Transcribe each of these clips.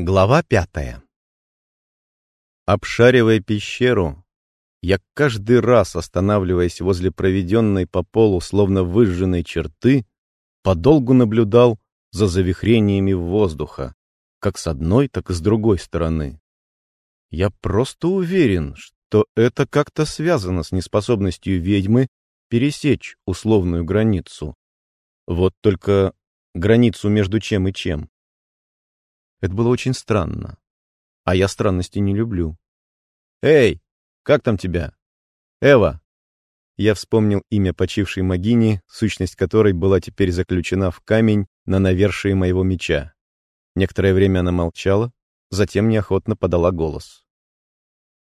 Глава пятая Обшаривая пещеру, я каждый раз, останавливаясь возле проведенной по полу словно выжженной черты, подолгу наблюдал за завихрениями воздуха, как с одной, так и с другой стороны. Я просто уверен, что это как-то связано с неспособностью ведьмы пересечь условную границу. Вот только границу между чем и чем. Это было очень странно. А я странности не люблю. «Эй, как там тебя?» «Эва!» Я вспомнил имя почившей могини, сущность которой была теперь заключена в камень на навершие моего меча. Некоторое время она молчала, затем неохотно подала голос.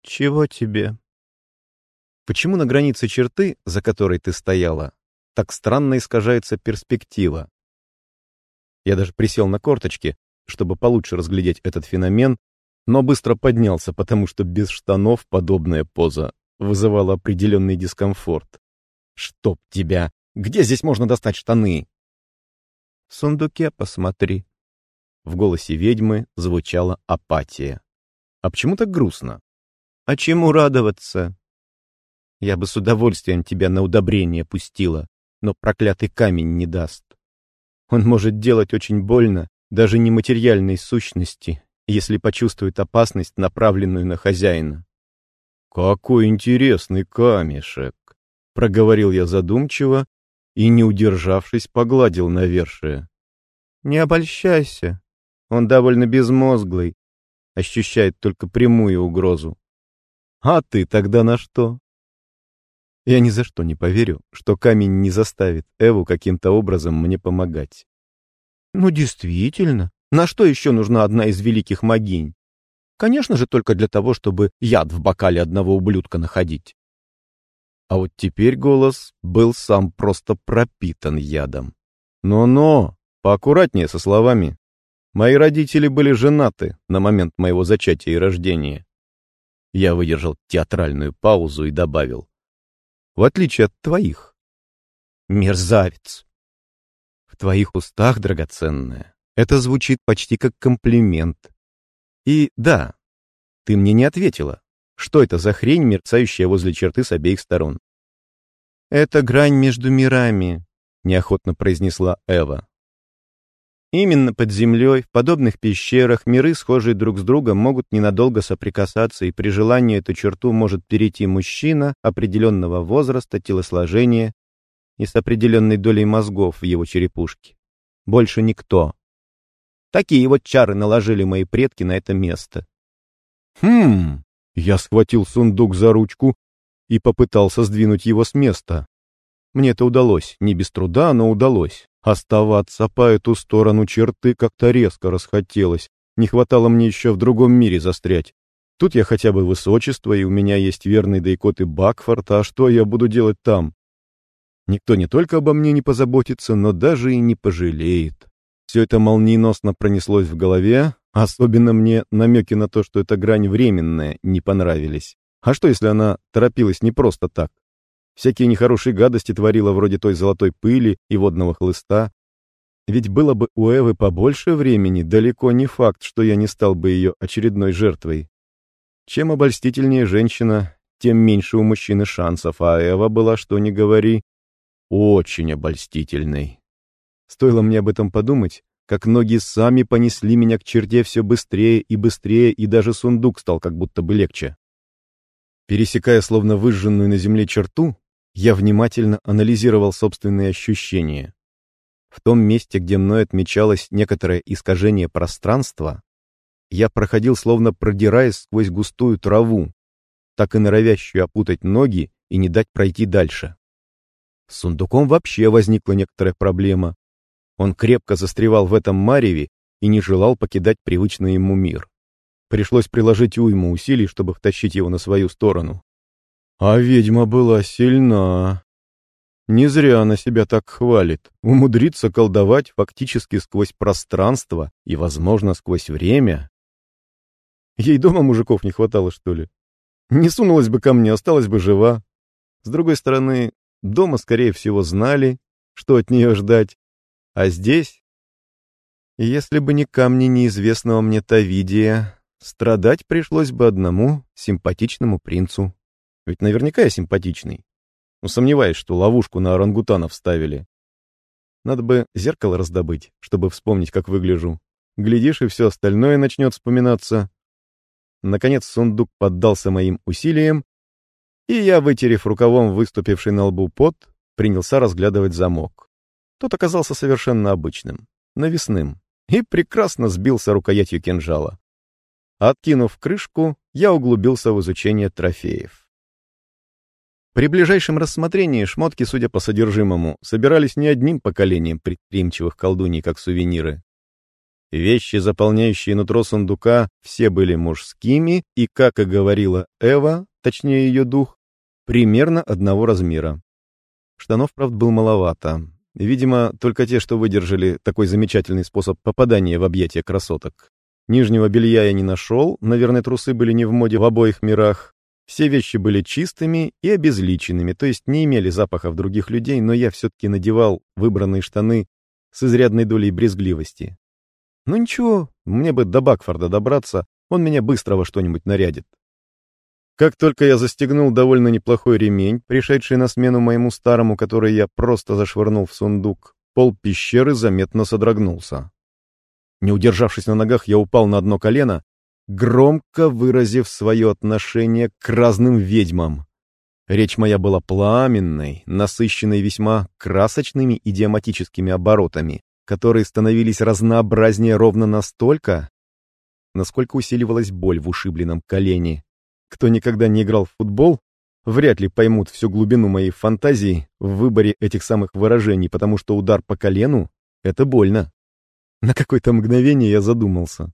«Чего тебе?» «Почему на границе черты, за которой ты стояла, так странно искажается перспектива?» Я даже присел на корточки, чтобы получше разглядеть этот феномен, но быстро поднялся, потому что без штанов подобная поза вызывала определенный дискомфорт. «Чтоб тебя! Где здесь можно достать штаны?» «В сундуке посмотри». В голосе ведьмы звучала апатия. «А почему так грустно?» «А чему радоваться?» «Я бы с удовольствием тебя на удобрение пустила, но проклятый камень не даст. Он может делать очень больно даже нематериальной сущности, если почувствует опасность, направленную на хозяина. «Какой интересный камешек!» — проговорил я задумчиво и, не удержавшись, погладил навершие. «Не обольщайся, он довольно безмозглый, ощущает только прямую угрозу. А ты тогда на что?» Я ни за что не поверю, что камень не заставит Эву каким-то образом мне помогать. Ну, действительно, на что еще нужна одна из великих могинь? Конечно же, только для того, чтобы яд в бокале одного ублюдка находить. А вот теперь голос был сам просто пропитан ядом. Но-но, поаккуратнее со словами. Мои родители были женаты на момент моего зачатия и рождения. Я выдержал театральную паузу и добавил. В отличие от твоих. Мерзавец. Твоих устах, драгоценная, это звучит почти как комплимент. И да, ты мне не ответила. Что это за хрень, мерцающая возле черты с обеих сторон? «Это грань между мирами», — неохотно произнесла Эва. Именно под землей, в подобных пещерах, миры, схожие друг с другом, могут ненадолго соприкасаться, и при желании эту черту может перейти мужчина определенного возраста, телосложения и с определенной долей мозгов в его черепушке. Больше никто. Такие вот чары наложили мои предки на это место. Хм, я схватил сундук за ручку и попытался сдвинуть его с места. Мне это удалось, не без труда, но удалось. Оставаться по эту сторону черты как-то резко расхотелось. Не хватало мне еще в другом мире застрять. Тут я хотя бы высочество, и у меня есть верный Дейкот и Бакфорд, а что я буду делать там? Никто не только обо мне не позаботится, но даже и не пожалеет. Все это молниеносно пронеслось в голове, особенно мне намеки на то, что эта грань временная, не понравились. А что, если она торопилась не просто так? Всякие нехорошие гадости творила вроде той золотой пыли и водного хлыста. Ведь было бы у Эвы побольше времени, далеко не факт, что я не стал бы ее очередной жертвой. Чем обольстительнее женщина, тем меньше у мужчины шансов, а Эва была, что ни говори, очень обольстительной. Стоило мне об этом подумать, как ноги сами понесли меня к черте все быстрее и быстрее, и даже сундук стал как будто бы легче. Пересекая словно выжженную на земле черту, я внимательно анализировал собственные ощущения. В том месте, где мной отмечалось некоторое искажение пространства, я проходил, словно продираясь сквозь густую траву, так и норовящую опутать ноги и не дать пройти дальше. С сундуком вообще возникла некоторая проблема. Он крепко застревал в этом мареве и не желал покидать привычный ему мир. Пришлось приложить уйму усилий, чтобы втащить его на свою сторону. А ведьма была сильна. Не зря она себя так хвалит. Умудриться колдовать фактически сквозь пространство и, возможно, сквозь время. Ей дома мужиков не хватало, что ли? Не сунулась бы ко мне, осталась бы жива. С другой стороны, Дома, скорее всего, знали, что от нее ждать. А здесь... Если бы не камни неизвестного мне Тавидия, страдать пришлось бы одному симпатичному принцу. Ведь наверняка я симпатичный. Но сомневаюсь, что ловушку на орангутанов ставили. Надо бы зеркало раздобыть, чтобы вспомнить, как выгляжу. Глядишь, и все остальное начнет вспоминаться. Наконец сундук поддался моим усилиям, и я, вытерев рукавом выступивший на лбу пот, принялся разглядывать замок. Тот оказался совершенно обычным, навесным, и прекрасно сбился рукоятью кинжала. Откинув крышку, я углубился в изучение трофеев. При ближайшем рассмотрении шмотки, судя по содержимому, собирались не одним поколением предприимчивых колдуней, как сувениры. Вещи, заполняющие нутро сундука, все были мужскими и, как и говорила Эва, точнее ее дух, примерно одного размера. Штанов, правда, было маловато. Видимо, только те, что выдержали такой замечательный способ попадания в объятия красоток. Нижнего белья я не нашел, наверное, трусы были не в моде в обоих мирах. Все вещи были чистыми и обезличенными, то есть не имели запахов других людей, но я все-таки надевал выбранные штаны с изрядной долей брезгливости. Ну ничего, мне бы до Бакфорда добраться, он меня быстро во что-нибудь нарядит. Как только я застегнул довольно неплохой ремень, пришедший на смену моему старому, который я просто зашвырнул в сундук, пол пещеры заметно содрогнулся. Не удержавшись на ногах, я упал на одно колено, громко выразив свое отношение к разным ведьмам. Речь моя была пламенной, насыщенной весьма красочными идиоматическими оборотами, которые становились разнообразнее ровно настолько, насколько усиливалась боль в ушибленном колене, кто никогда не играл в футбол, вряд ли поймут всю глубину моей фантазии в выборе этих самых выражений, потому что удар по колену — это больно. На какое-то мгновение я задумался.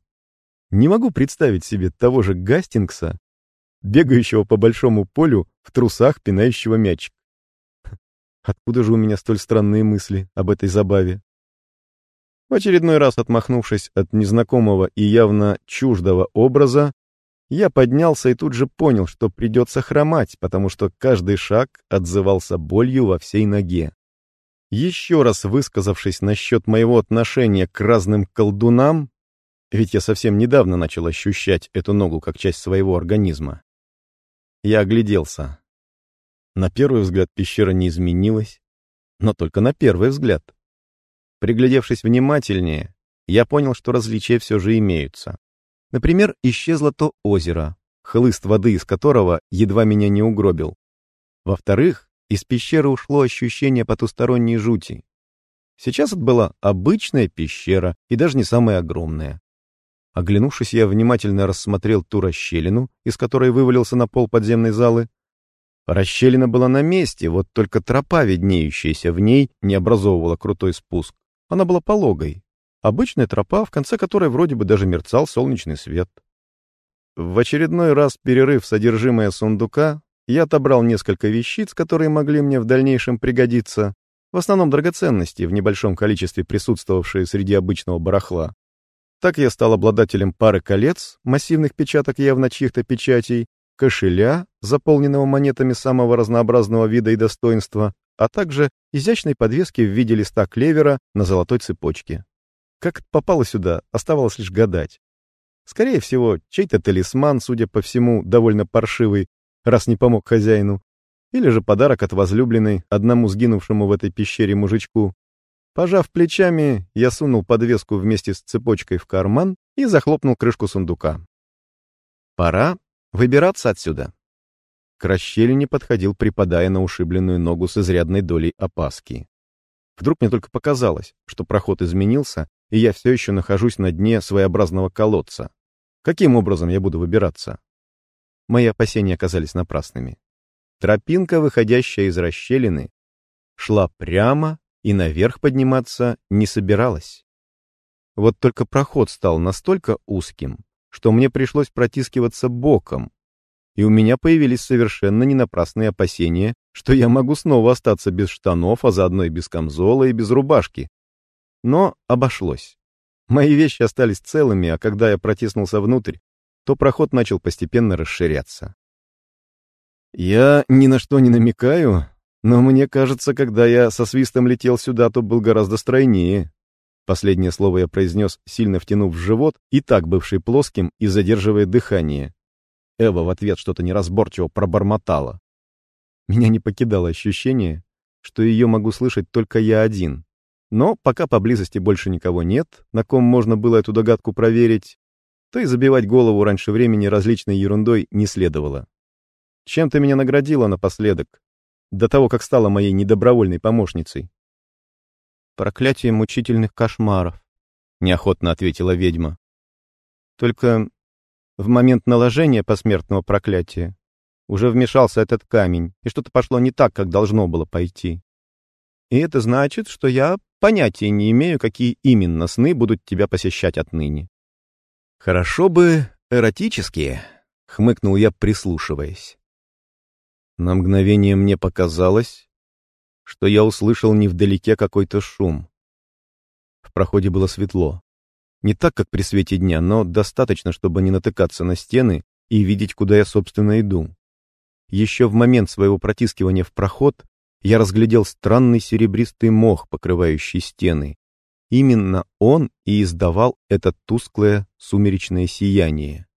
Не могу представить себе того же Гастингса, бегающего по большому полю в трусах, пинающего мячик. Откуда же у меня столь странные мысли об этой забаве? В очередной раз отмахнувшись от незнакомого и явно чуждого образа, я поднялся и тут же понял, что придется хромать, потому что каждый шаг отзывался болью во всей ноге. Еще раз высказавшись насчет моего отношения к разным колдунам, ведь я совсем недавно начал ощущать эту ногу как часть своего организма, я огляделся. На первый взгляд пещера не изменилась, но только на первый взгляд. Приглядевшись внимательнее, я понял, что различия все же имеются. Например, исчезло то озеро, хлыст воды из которого едва меня не угробил. Во-вторых, из пещеры ушло ощущение потусторонней жути. Сейчас это была обычная пещера, и даже не самая огромная. Оглянувшись, я внимательно рассмотрел ту расщелину, из которой вывалился на пол подземной залы. Расщелина была на месте, вот только тропа, виднеющаяся в ней, не образовывала крутой спуск. Она была пологой, Обычная тропа, в конце которой вроде бы даже мерцал солнечный свет. В очередной раз, перерыв содержимое сундука, я отобрал несколько вещиц, которые могли мне в дальнейшем пригодиться, в основном драгоценности, в небольшом количестве присутствовавшие среди обычного барахла. Так я стал обладателем пары колец, массивных печаток явно чьих-то печатей, кошеля, заполненного монетами самого разнообразного вида и достоинства, а также изящной подвески в виде листа клевера на золотой цепочке. Как это попало сюда, оставалось лишь гадать. Скорее всего, чей-то талисман, судя по всему, довольно паршивый, раз не помог хозяину, или же подарок от возлюбленной одному сгинувшему в этой пещере мужичку. Пожав плечами, я сунул подвеску вместе с цепочкой в карман и захлопнул крышку сундука. Пора выбираться отсюда. К расщелине подходил, припадая на ушибленную ногу с изрядной долей опаски. Вдруг мне только показалось, что проход изменился, и я все еще нахожусь на дне своеобразного колодца. Каким образом я буду выбираться? Мои опасения оказались напрасными. Тропинка, выходящая из расщелины, шла прямо и наверх подниматься не собиралась. Вот только проход стал настолько узким, что мне пришлось протискиваться боком, и у меня появились совершенно ненапрасные опасения, что я могу снова остаться без штанов, а заодно и без камзола и без рубашки, но обошлось. Мои вещи остались целыми, а когда я протиснулся внутрь, то проход начал постепенно расширяться. Я ни на что не намекаю, но мне кажется, когда я со свистом летел сюда, то был гораздо стройнее. Последнее слово я произнес, сильно втянув в живот, и так бывший плоским и задерживая дыхание. Эва в ответ что-то неразборчиво пробормотала. Меня не покидало ощущение, что ее могу слышать только я один. Но пока поблизости больше никого нет, на ком можно было эту догадку проверить, то и забивать голову раньше времени различной ерундой не следовало. Чем ты меня наградила напоследок, до того, как стала моей недобровольной помощницей? Проклятие мучительных кошмаров, неохотно ответила ведьма. Только в момент наложения посмертного проклятия уже вмешался этот камень, и что-то пошло не так, как должно было пойти. И это значит, что я понятия не имею, какие именно сны будут тебя посещать отныне. Хорошо бы эротические, хмыкнул я, прислушиваясь. На мгновение мне показалось, что я услышал невдалеке какой-то шум. В проходе было светло. Не так, как при свете дня, но достаточно, чтобы не натыкаться на стены и видеть, куда я, собственно, иду. Еще в момент своего протискивания в проход я разглядел странный серебристый мох, покрывающий стены, Именно он и издавал это тусклое сумеречное сияние.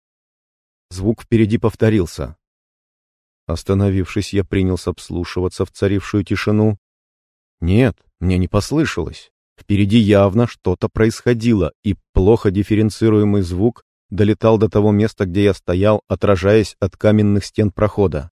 Звук впереди повторился. Остановившись, я принялся обслушиваться в царившую тишину. Нет, мне не послышалось. Впереди явно что-то происходило, и плохо дифференцируемый звук долетал до того места, где я стоял, отражаясь от каменных стен прохода.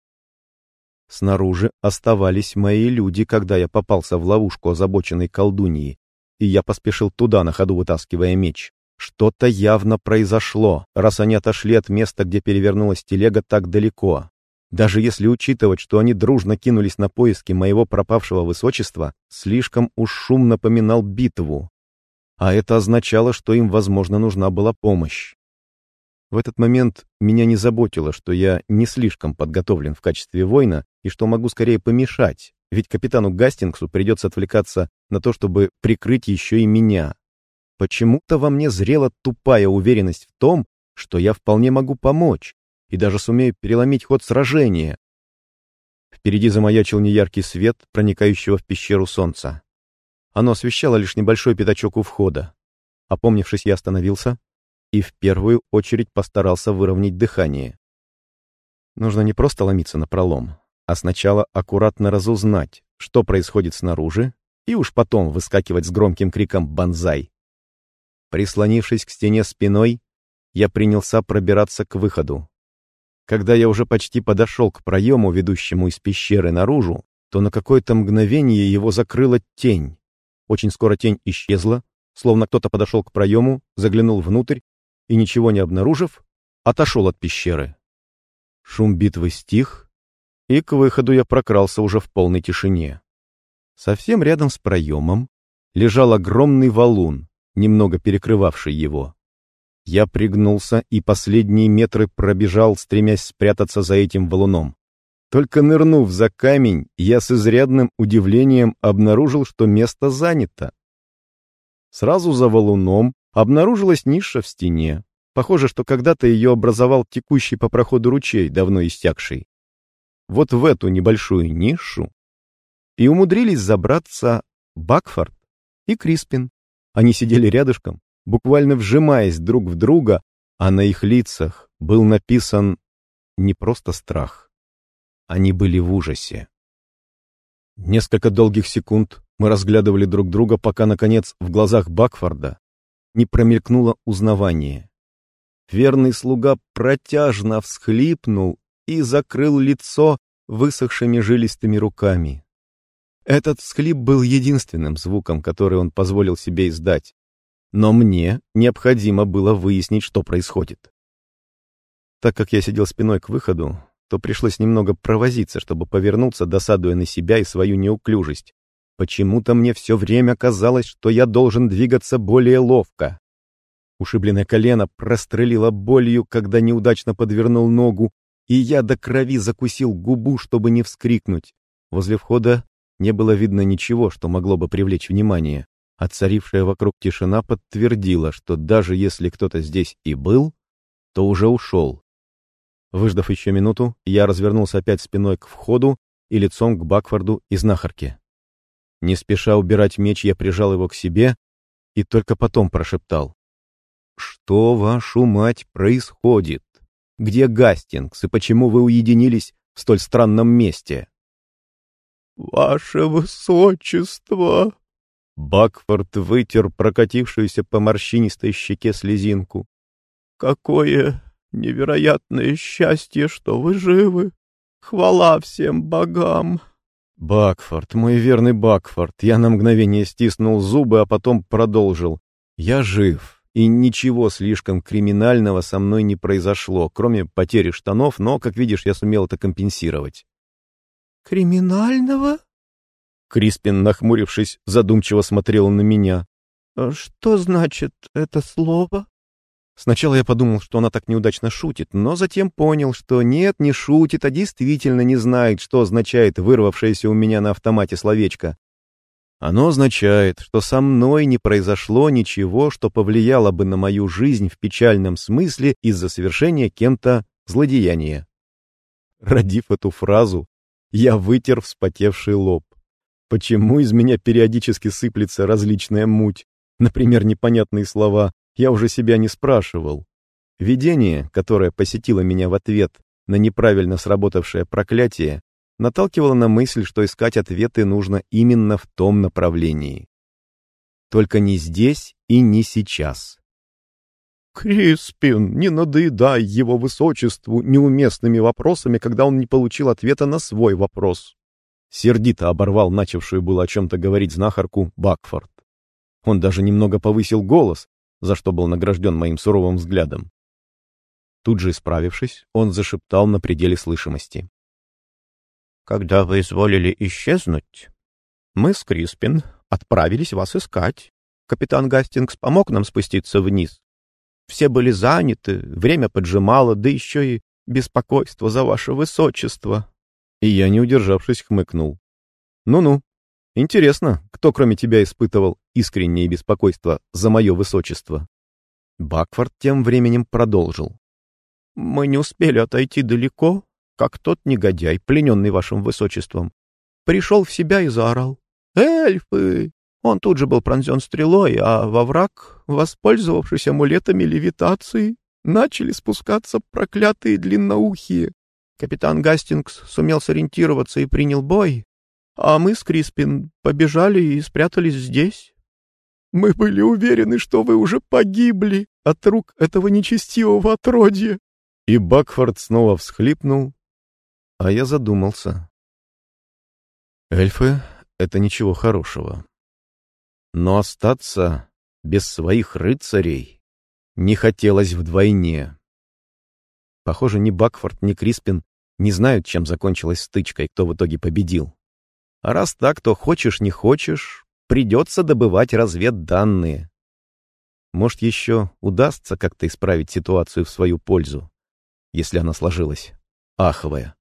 Снаружи оставались мои люди, когда я попался в ловушку озабоченной колдуньи, и я поспешил туда, на ходу вытаскивая меч. Что-то явно произошло, раз они отошли от места, где перевернулась телега так далеко. Даже если учитывать, что они дружно кинулись на поиски моего пропавшего высочества, слишком уж шум напоминал битву. А это означало, что им, возможно, нужна была помощь. В этот момент меня не заботило, что я не слишком подготовлен в качестве воина и что могу скорее помешать, ведь капитану Гастингсу придется отвлекаться на то, чтобы прикрыть еще и меня. Почему-то во мне зрела тупая уверенность в том, что я вполне могу помочь и даже сумею переломить ход сражения. Впереди замаячил неяркий свет, проникающего в пещеру солнца. Оно освещало лишь небольшой пятачок у входа. Опомнившись, я остановился и в первую очередь постарался выровнять дыхание. Нужно не просто ломиться на пролом, а сначала аккуратно разузнать, что происходит снаружи, и уж потом выскакивать с громким криком «Бонзай!». Прислонившись к стене спиной, я принялся пробираться к выходу. Когда я уже почти подошел к проему, ведущему из пещеры наружу, то на какое-то мгновение его закрыла тень. Очень скоро тень исчезла, словно кто-то подошел к проему, заглянул внутрь и, ничего не обнаружив, отошел от пещеры. Шум битвы стих, и к выходу я прокрался уже в полной тишине. Совсем рядом с проемом лежал огромный валун, немного перекрывавший его. Я пригнулся и последние метры пробежал, стремясь спрятаться за этим валуном. Только нырнув за камень, я с изрядным удивлением обнаружил, что место занято. Сразу за валуном обнаружилась ниша в стене. Похоже, что когда-то ее образовал текущий по проходу ручей, давно истекший вот в эту небольшую нишу и умудрились забраться Бакфорд и Криспин. Они сидели рядышком, буквально вжимаясь друг в друга, а на их лицах был написан не просто страх. Они были в ужасе. Несколько долгих секунд мы разглядывали друг друга, пока, наконец, в глазах Бакфорда не промелькнуло узнавание. Верный слуга протяжно всхлипнул и закрыл лицо высохшими жилистыми руками. Этот всхлип был единственным звуком, который он позволил себе издать. Но мне необходимо было выяснить, что происходит. Так как я сидел спиной к выходу, то пришлось немного провозиться, чтобы повернуться, досадуя на себя и свою неуклюжесть. Почему-то мне все время казалось, что я должен двигаться более ловко. Ушибленное колено прострелило болью, когда неудачно подвернул ногу, и я до крови закусил губу, чтобы не вскрикнуть. Возле входа не было видно ничего, что могло бы привлечь внимание, а царившая вокруг тишина подтвердила, что даже если кто-то здесь и был, то уже ушел. Выждав еще минуту, я развернулся опять спиной к входу и лицом к Бакфорду и знахарке. Не спеша убирать меч, я прижал его к себе и только потом прошептал. «Что, вашу мать, происходит? Где Гастингс и почему вы уединились в столь странном месте?» «Ваше высочество!» Бакфорд вытер прокатившуюся по морщинистой щеке слезинку. «Какое невероятное счастье, что вы живы! Хвала всем богам!» «Бакфорд, мой верный Бакфорд!» Я на мгновение стиснул зубы, а потом продолжил. «Я жив, и ничего слишком криминального со мной не произошло, кроме потери штанов, но, как видишь, я сумел это компенсировать». «Криминального?» Криспин, нахмурившись, задумчиво смотрел на меня. «А «Что значит это слово?» Сначала я подумал, что она так неудачно шутит, но затем понял, что нет, не шутит, а действительно не знает, что означает вырвавшееся у меня на автомате словечко. Оно означает, что со мной не произошло ничего, что повлияло бы на мою жизнь в печальном смысле из-за совершения кем-то злодеяния. Родив эту фразу, я вытер вспотевший лоб. Почему из меня периодически сыплется различная муть? Например, непонятные слова я уже себя не спрашивал. Видение, которое посетило меня в ответ на неправильно сработавшее проклятие, наталкивало на мысль, что искать ответы нужно именно в том направлении. Только не здесь и не сейчас. «Криспин, не надоедай его высочеству неуместными вопросами, когда он не получил ответа на свой вопрос!» Сердито оборвал начавшую было о чем-то говорить знахарку Бакфорд. Он даже немного повысил голос, за что был награжден моим суровым взглядом. Тут же исправившись, он зашептал на пределе слышимости. «Когда вы изволили исчезнуть, мы с Криспин отправились вас искать. Капитан Гастингс помог нам спуститься вниз. Все были заняты, время поджимало, да еще и беспокойство за ваше высочество». И я, не удержавшись, хмыкнул. «Ну-ну, Интересно, кто кроме тебя испытывал искреннее беспокойство за мое высочество? Бакфорд тем временем продолжил. Мы не успели отойти далеко, как тот негодяй, плененный вашим высочеством, пришел в себя и заорал. «Эльфы!» Он тут же был пронзен стрелой, а во враг, воспользовавшись амулетами левитации, начали спускаться проклятые длинноухие. Капитан Гастингс сумел сориентироваться и принял бой, а мы с Криспин побежали и спрятались здесь. Мы были уверены, что вы уже погибли от рук этого нечестивого отродья. И Бакфорд снова всхлипнул, а я задумался. Эльфы — это ничего хорошего. Но остаться без своих рыцарей не хотелось вдвойне. Похоже, ни Бакфорд, ни Криспин не знают, чем закончилась стычка и кто в итоге победил. А раз так, то хочешь не хочешь, придется добывать разведданные. Может, еще удастся как-то исправить ситуацию в свою пользу, если она сложилась аховая.